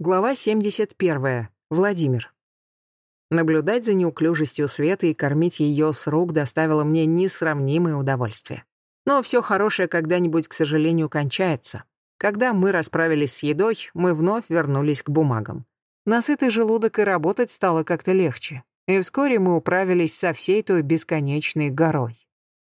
Глава 71. Владимир. Наблюдать за неуклюжестью Светы и кормить ее с рук доставило мне несравнимое удовольствие. Но все хорошее когда-нибудь, к сожалению, кончается. Когда мы расправились с едой, мы вновь вернулись к бумагам. Насытый желудок и работать стало как-то легче. И вскоре мы управились со всей той бесконечной горой.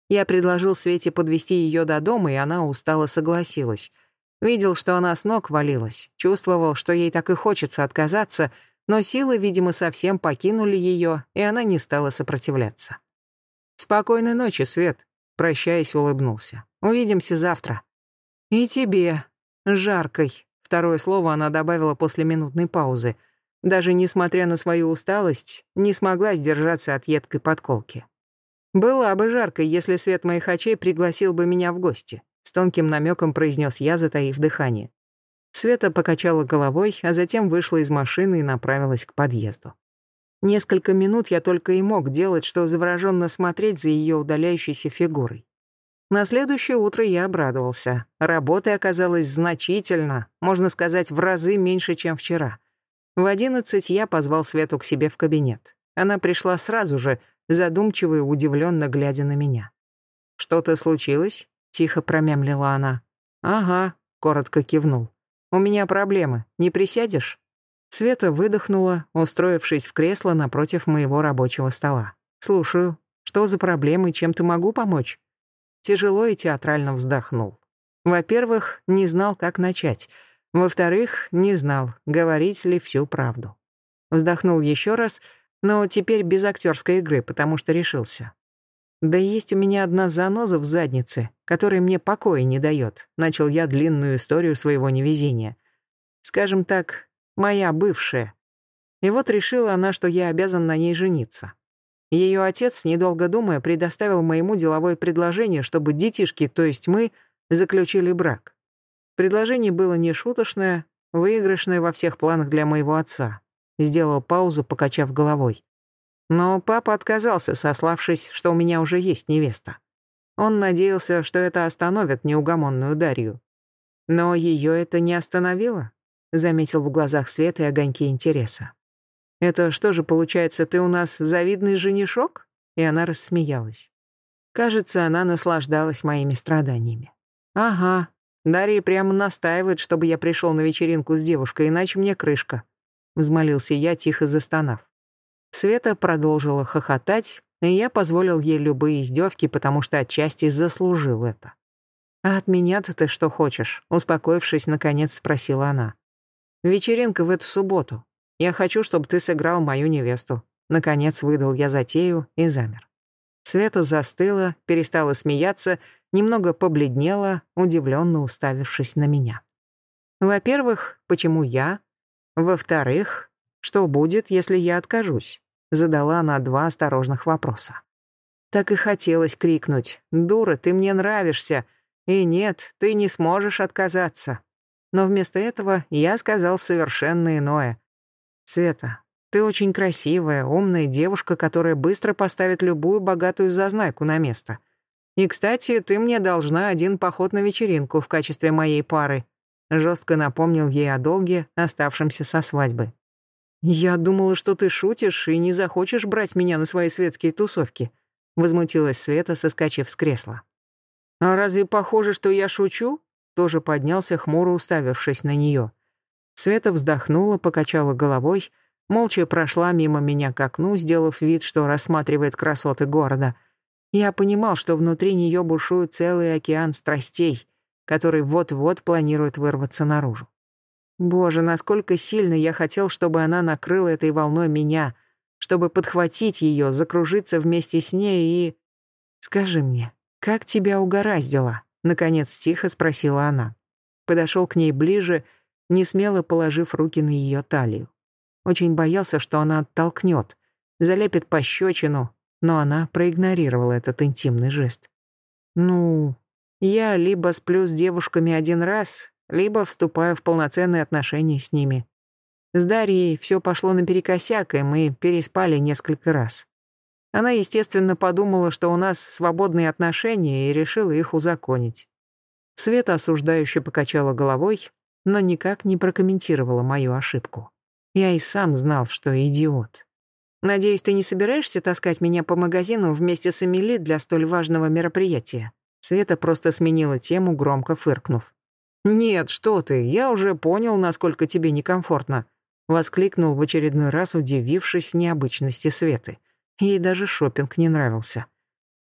Я предложил Свете подвести ее до дома, и она устало согласилась — Видел, что она с ног валилась, чувствовал, что ей так и хочется отказаться, но силы, видимо, совсем покинули ее, и она не стала сопротивляться. «Спокойной ночи, Свет», — прощаясь, улыбнулся. «Увидимся завтра». «И тебе. Жаркой», — второе слово она добавила после минутной паузы. Даже несмотря на свою усталость, не смогла сдержаться от едкой подколки. «Была бы жаркой, если свет моих очей пригласил бы меня в гости с тонким намеком произнес я, затаив дыхание. Света покачала головой, а затем вышла из машины и направилась к подъезду. Несколько минут я только и мог делать, что завороженно смотреть за ее удаляющейся фигурой. На следующее утро я обрадовался. Работы оказалось значительно, можно сказать, в разы меньше, чем вчера. В одиннадцать я позвал Свету к себе в кабинет. Она пришла сразу же, задумчиво и удивленно глядя на меня. «Что-то случилось?» Тихо промямлила она. «Ага», — коротко кивнул. «У меня проблемы. Не присядешь?» Света выдохнула, устроившись в кресло напротив моего рабочего стола. «Слушаю. Что за проблемы, чем ты могу помочь?» Тяжело и театрально вздохнул. Во-первых, не знал, как начать. Во-вторых, не знал, говорить ли всю правду. Вздохнул еще раз, но теперь без актерской игры, потому что решился. «Да есть у меня одна заноза в заднице, которая мне покоя не дает», начал я длинную историю своего невезения. Скажем так, моя бывшая. И вот решила она, что я обязан на ней жениться. Ее отец, недолго думая, предоставил моему деловое предложение, чтобы детишки, то есть мы, заключили брак. Предложение было нешуточное, выигрышное во всех планах для моего отца. Сделал паузу, покачав головой. Но папа отказался, сославшись, что у меня уже есть невеста. Он надеялся, что это остановит неугомонную Дарью. Но ее это не остановило, заметил в глазах Светы огоньки интереса. «Это что же, получается, ты у нас завидный женишок?» И она рассмеялась. Кажется, она наслаждалась моими страданиями. «Ага, Дарья прямо настаивает, чтобы я пришел на вечеринку с девушкой, иначе мне крышка», — взмолился я, тихо застонав. Света продолжила хохотать, и я позволил ей любые издевки, потому что отчасти заслужил это. «А от меня-то ты что хочешь?» — успокоившись, наконец спросила она. «Вечеринка в эту субботу. Я хочу, чтобы ты сыграл мою невесту». Наконец выдал я затею и замер. Света застыла, перестала смеяться, немного побледнела, удивленно уставившись на меня. Во-первых, почему я? Во-вторых, что будет, если я откажусь? Задала она два осторожных вопроса. Так и хотелось крикнуть «Дура, ты мне нравишься!» И нет, ты не сможешь отказаться. Но вместо этого я сказал совершенно иное. «Света, ты очень красивая, умная девушка, которая быстро поставит любую богатую зазнайку на место. И, кстати, ты мне должна один поход на вечеринку в качестве моей пары». Жестко напомнил ей о долге, оставшемся со свадьбы. «Я думала, что ты шутишь и не захочешь брать меня на свои светские тусовки», возмутилась Света, соскочив с кресла. «А разве похоже, что я шучу?» Тоже поднялся, хмуро уставившись на нее. Света вздохнула, покачала головой, молча прошла мимо меня к окну, сделав вид, что рассматривает красоты города. Я понимал, что внутри нее бушует целый океан страстей, который вот-вот планирует вырваться наружу. Боже, насколько сильно я хотел, чтобы она накрыла этой волной меня, чтобы подхватить ее, закружиться вместе с ней и... «Скажи мне, как тебя угораздило?» — наконец тихо спросила она. Подошел к ней ближе, не смело положив руки на ее талию. Очень боялся, что она оттолкнет, залепит пощечину, но она проигнорировала этот интимный жест. «Ну, я либо сплю с девушками один раз, либо вступаю в полноценные отношения с ними. С Дарьей все пошло наперекосяк, и мы переспали несколько раз. Она, естественно, подумала, что у нас свободные отношения, и решила их узаконить. Света осуждающе покачала головой, но никак не прокомментировала мою ошибку. Я и сам знал, что идиот. «Надеюсь, ты не собираешься таскать меня по магазину вместе с Эмили для столь важного мероприятия?» Света просто сменила тему, громко фыркнув. «Нет, что ты, я уже понял, насколько тебе некомфортно», воскликнул в очередной раз, удивившись необычности Светы. Ей даже шопинг не нравился.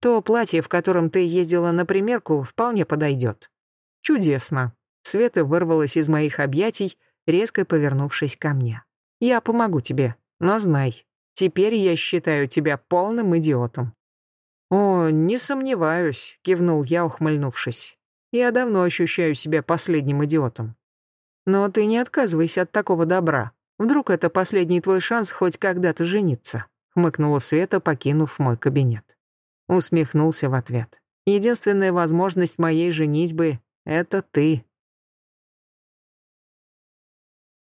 «То платье, в котором ты ездила на примерку, вполне подойдет». «Чудесно». Света вырвалась из моих объятий, резко повернувшись ко мне. «Я помогу тебе, но знай, теперь я считаю тебя полным идиотом». «О, не сомневаюсь», — кивнул я, ухмыльнувшись. Я давно ощущаю себя последним идиотом. Но ты не отказывайся от такого добра. Вдруг это последний твой шанс хоть когда-то жениться», — хмыкнула Света, покинув мой кабинет. Усмехнулся в ответ. «Единственная возможность моей женитьбы — это ты,